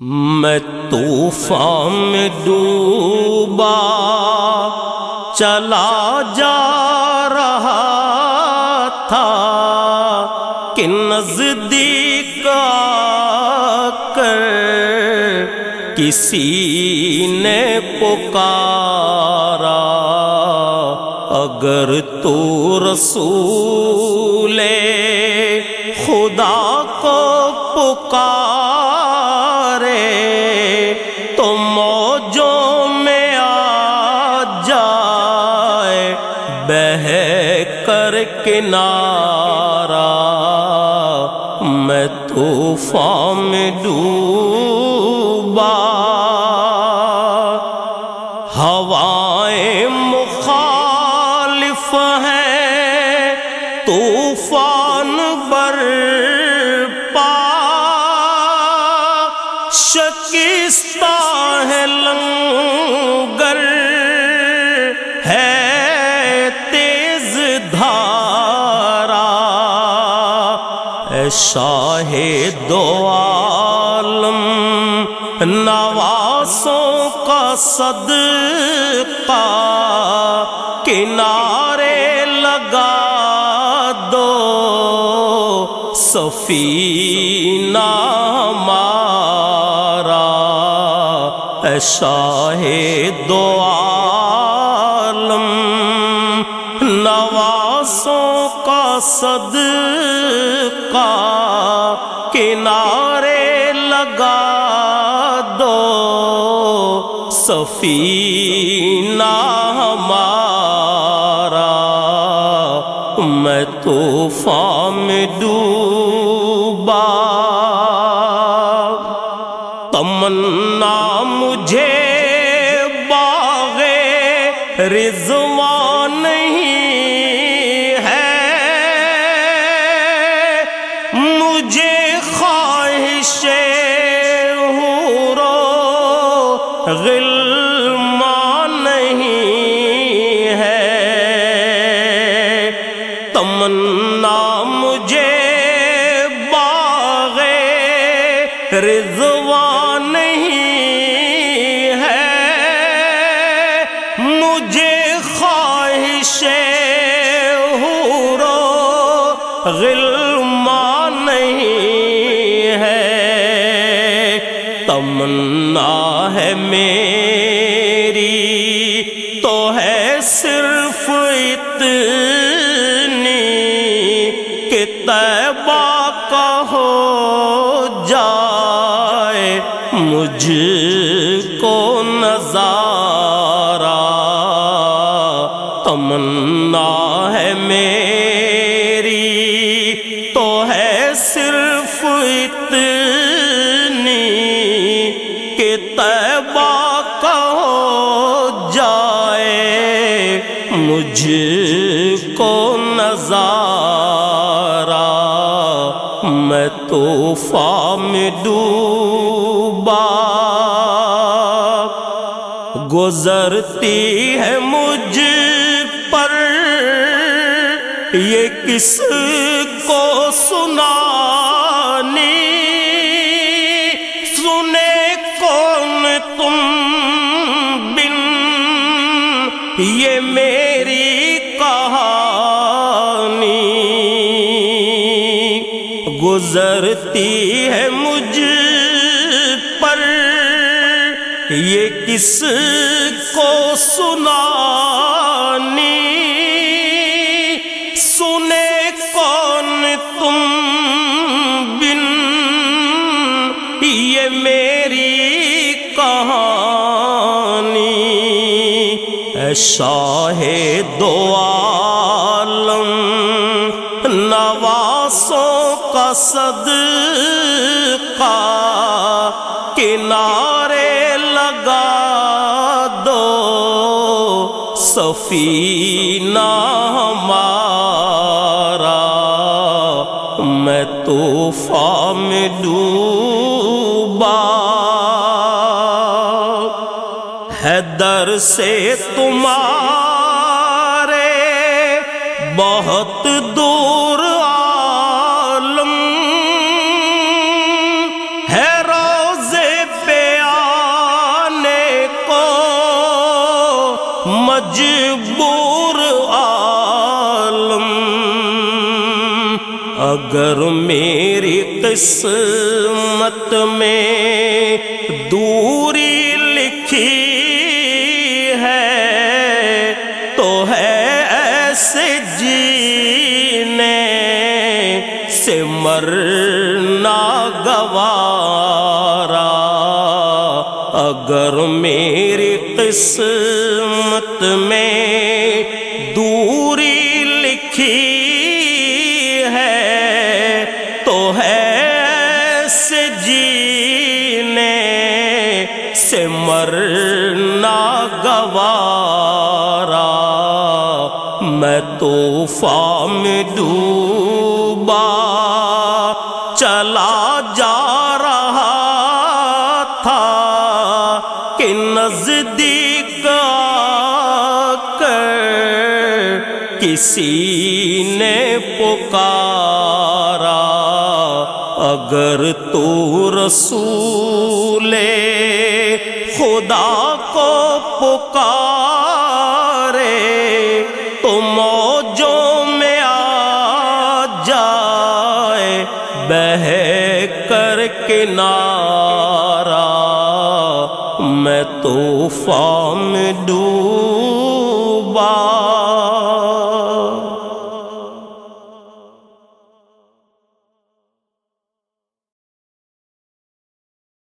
میں طوفان میں ڈوبا، چلا جا رہا تھا کہ نزدیک آ کر کسی نے پکارا۔ اگر تو رسول خدا کو پکارے ہے کر کنارا میں طوفان میں ڈوبا ہوائیں شاہ دو عالم نواسوں کا صدقہ کنارے لگا دو سفینہ مارا اے شاہ دو کا کنارے لگا دو۔ سفینہ ہمارا میں طوفان میں ڈوبا۔ تمن تمنا مجھے باغ رضوان نہیں ہے۔ مجھے خواہش ہورو غلمان نہیں ہے۔ تمنا ہے میری ہو جائے مجھ کو نظارہ۔ تمنا ہے میری تو ہے صرف اتنی کہ طیبہ کا ہو جائے مجھ کو نظارہ۔ میں طوفان میں ڈوبا۔ گزرتی ہے مجھ پر۔ یہ کس کو سنانی؟ سنے کون تم بن؟ یہ میری گزرتی ہے مجھ پر۔ یہ کس کو سنانی؟ سنے کون تم بن؟ یہ میری کہانی۔ اے شاہ دو عالم نواسوں کا صدقہ کنارے لگا دو سفینہ ہمارا میں طوفان میں ڈوبا ہے در سے تمہارے بہت دور مجبور عالم۔ اگر میری قسمت میں دوری لکھی ہے، تو ہے ایسے جینے سے مرنا گوارا۔ اگر میری قسمت میں دوری لکھی ہے تو ہے سے جینے سے مرنا گوارا۔ میں طوفان میں ڈوبا چلا جا کسی نے پکارا اگر تو رسول خدا کو پکارے تو موجوں میں آ جائے بہ کر کنارا میں طوفان ڈوبا